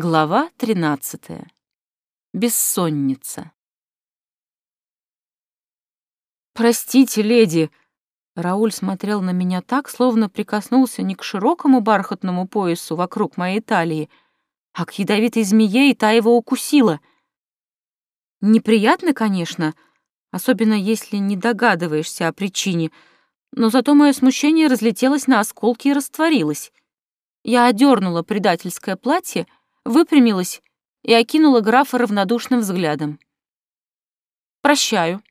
Глава 13. Бессонница. «Простите, леди!» Рауль смотрел на меня так, словно прикоснулся не к широкому бархатному поясу вокруг моей талии, а к ядовитой змее, и та его укусила. Неприятно, конечно, особенно если не догадываешься о причине, но зато мое смущение разлетелось на осколки и растворилось. Я одернула предательское платье — выпрямилась и окинула графа равнодушным взглядом. «Прощаю.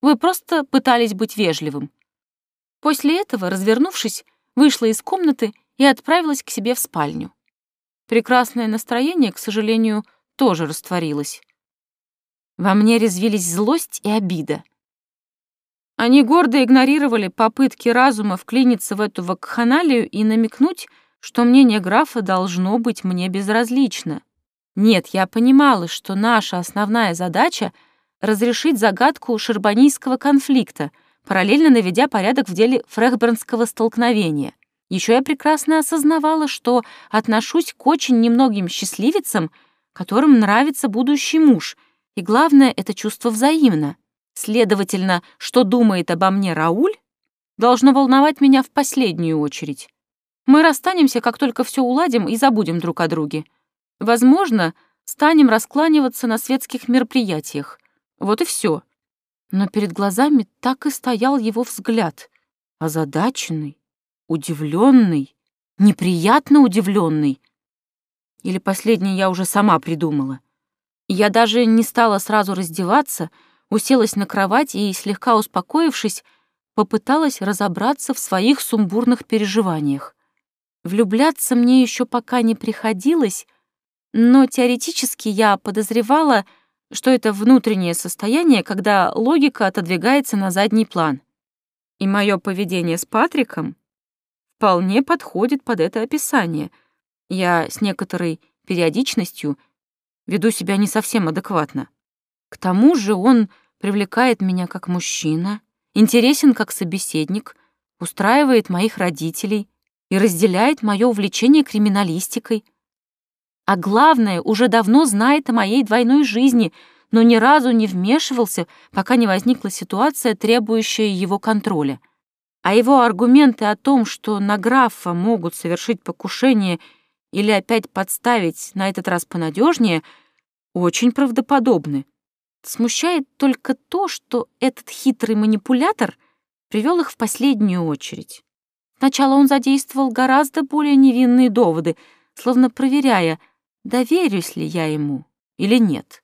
Вы просто пытались быть вежливым». После этого, развернувшись, вышла из комнаты и отправилась к себе в спальню. Прекрасное настроение, к сожалению, тоже растворилось. Во мне резвились злость и обида. Они гордо игнорировали попытки разума вклиниться в эту вакханалию и намекнуть, что мнение графа должно быть мне безразлично. Нет, я понимала, что наша основная задача — разрешить загадку шербанийского конфликта, параллельно наведя порядок в деле фрехбернского столкновения. Еще я прекрасно осознавала, что отношусь к очень немногим счастливицам, которым нравится будущий муж, и главное — это чувство взаимно. Следовательно, что думает обо мне Рауль, должно волновать меня в последнюю очередь. Мы расстанемся, как только все уладим и забудем друг о друге. Возможно, станем раскланиваться на светских мероприятиях. Вот и все. Но перед глазами так и стоял его взгляд. Озадаченный, удивленный, неприятно удивленный. Или последнее я уже сама придумала. Я даже не стала сразу раздеваться, уселась на кровать и, слегка успокоившись, попыталась разобраться в своих сумбурных переживаниях. Влюбляться мне еще пока не приходилось, но теоретически я подозревала, что это внутреннее состояние, когда логика отодвигается на задний план. И мое поведение с Патриком вполне подходит под это описание. Я с некоторой периодичностью веду себя не совсем адекватно. К тому же он привлекает меня как мужчина, интересен как собеседник, устраивает моих родителей, и разделяет мое увлечение криминалистикой. А главное, уже давно знает о моей двойной жизни, но ни разу не вмешивался, пока не возникла ситуация, требующая его контроля. А его аргументы о том, что на графа могут совершить покушение или опять подставить, на этот раз понадежнее, очень правдоподобны. Смущает только то, что этот хитрый манипулятор привел их в последнюю очередь. Сначала он задействовал гораздо более невинные доводы, словно проверяя, доверюсь ли я ему или нет.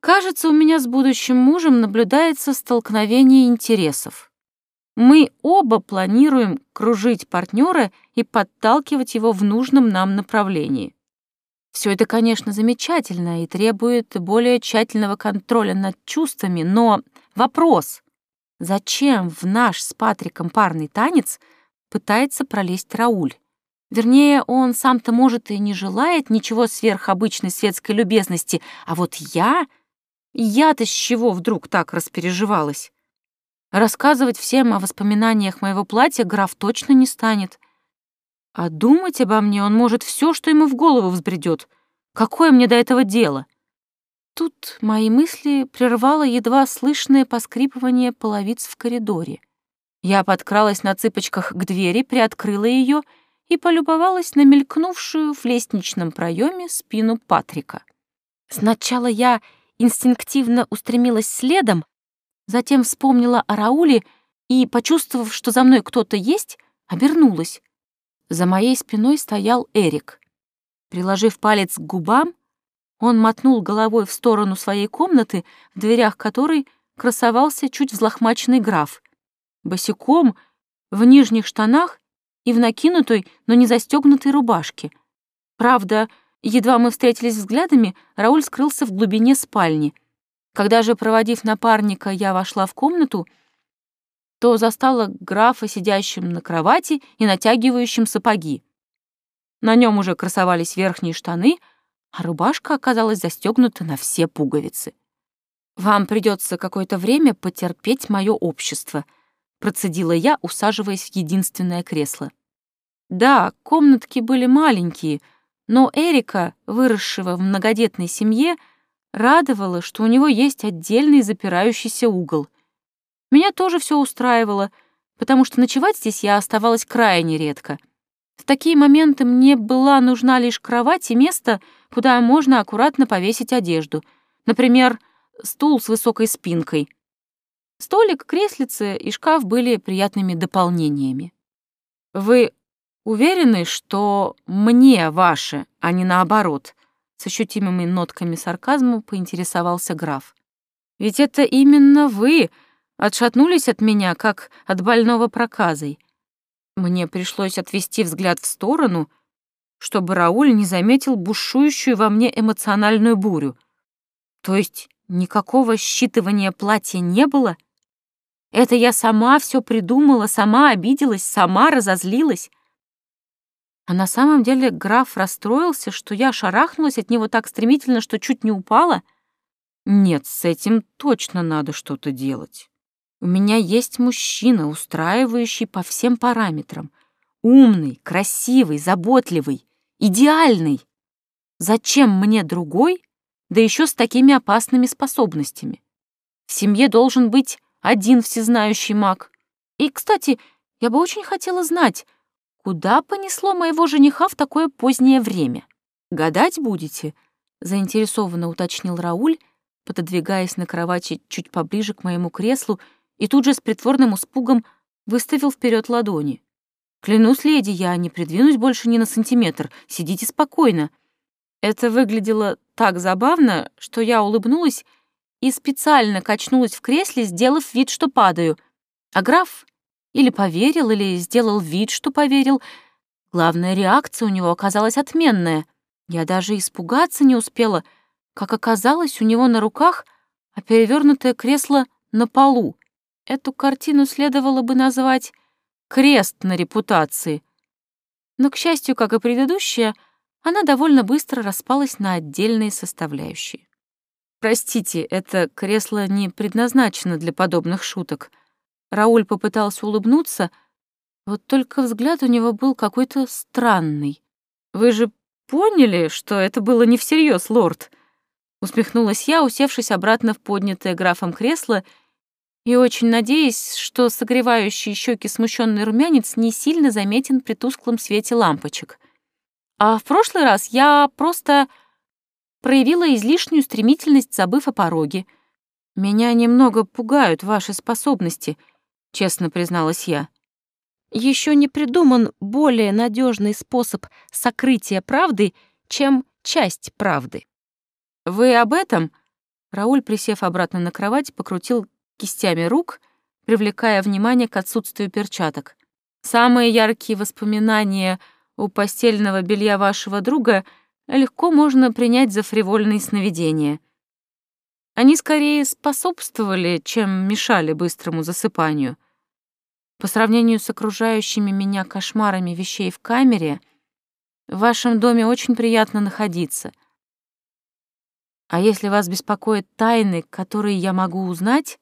Кажется, у меня с будущим мужем наблюдается столкновение интересов. Мы оба планируем кружить партнера и подталкивать его в нужном нам направлении. Все это, конечно, замечательно и требует более тщательного контроля над чувствами, но вопрос, зачем в наш с Патриком парный танец — пытается пролезть Рауль. Вернее, он сам-то, может, и не желает ничего сверхобычной светской любезности, а вот я... Я-то с чего вдруг так распереживалась? Рассказывать всем о воспоминаниях моего платья граф точно не станет. А думать обо мне он может все, что ему в голову взбредет. Какое мне до этого дело? Тут мои мысли прервало едва слышное поскрипывание половиц в коридоре. Я подкралась на цыпочках к двери, приоткрыла ее и полюбовалась на мелькнувшую в лестничном проеме спину Патрика. Сначала я инстинктивно устремилась следом, затем вспомнила о Рауле и, почувствовав, что за мной кто-то есть, обернулась. За моей спиной стоял Эрик. Приложив палец к губам, он мотнул головой в сторону своей комнаты, в дверях которой красовался чуть взлохмаченный граф босиком, в нижних штанах и в накинутой, но не застегнутой рубашке. Правда, едва мы встретились взглядами, Рауль скрылся в глубине спальни. Когда же, проводив напарника, я вошла в комнату, то застала графа сидящим на кровати и натягивающим сапоги. На нем уже красовались верхние штаны, а рубашка оказалась застегнута на все пуговицы. «Вам придется какое-то время потерпеть мое общество», процедила я, усаживаясь в единственное кресло. Да, комнатки были маленькие, Но Эрика, выросшего в многодетной семье, радовало, что у него есть отдельный запирающийся угол. Меня тоже все устраивало, потому что ночевать здесь я оставалась крайне редко. В такие моменты мне была нужна лишь кровать и место, куда можно аккуратно повесить одежду. Например, стул с высокой спинкой. Столик, креслице и шкаф были приятными дополнениями. «Вы уверены, что мне ваше, а не наоборот?» С ощутимыми нотками сарказма поинтересовался граф. «Ведь это именно вы отшатнулись от меня, как от больного проказой. Мне пришлось отвести взгляд в сторону, чтобы Рауль не заметил бушующую во мне эмоциональную бурю. То есть никакого считывания платья не было? Это я сама все придумала, сама обиделась, сама разозлилась. А на самом деле граф расстроился, что я шарахнулась от него так стремительно, что чуть не упала. Нет, с этим точно надо что-то делать. У меня есть мужчина, устраивающий по всем параметрам. Умный, красивый, заботливый, идеальный. Зачем мне другой, да еще с такими опасными способностями? В семье должен быть один всезнающий маг. И, кстати, я бы очень хотела знать, куда понесло моего жениха в такое позднее время. «Гадать будете?» — заинтересованно уточнил Рауль, пододвигаясь на кровати чуть поближе к моему креслу и тут же с притворным испугом выставил вперед ладони. «Клянусь, леди, я не придвинусь больше ни на сантиметр. Сидите спокойно». Это выглядело так забавно, что я улыбнулась и специально качнулась в кресле, сделав вид, что падаю. А граф или поверил, или сделал вид, что поверил. Главная реакция у него оказалась отменная. Я даже испугаться не успела, как оказалось у него на руках, а перевернутое кресло на полу. Эту картину следовало бы назвать «крест на репутации». Но, к счастью, как и предыдущая, она довольно быстро распалась на отдельные составляющие. «Простите, это кресло не предназначено для подобных шуток». Рауль попытался улыбнуться, вот только взгляд у него был какой-то странный. «Вы же поняли, что это было не всерьез, лорд?» Усмехнулась я, усевшись обратно в поднятое графом кресло и очень надеясь, что согревающий щеки смущенный румянец не сильно заметен при тусклом свете лампочек. А в прошлый раз я просто проявила излишнюю стремительность, забыв о пороге. «Меня немного пугают ваши способности», — честно призналась я. Еще не придуман более надежный способ сокрытия правды, чем часть правды. «Вы об этом?» Рауль, присев обратно на кровать, покрутил кистями рук, привлекая внимание к отсутствию перчаток. «Самые яркие воспоминания у постельного белья вашего друга — легко можно принять за фривольные сновидения. Они скорее способствовали, чем мешали быстрому засыпанию. По сравнению с окружающими меня кошмарами вещей в камере, в вашем доме очень приятно находиться. А если вас беспокоят тайны, которые я могу узнать...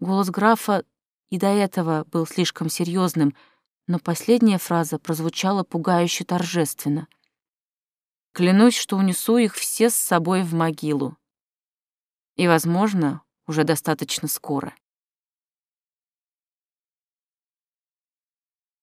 Голос графа и до этого был слишком серьезным, но последняя фраза прозвучала пугающе торжественно — Клянусь, что унесу их все с собой в могилу. И, возможно, уже достаточно скоро.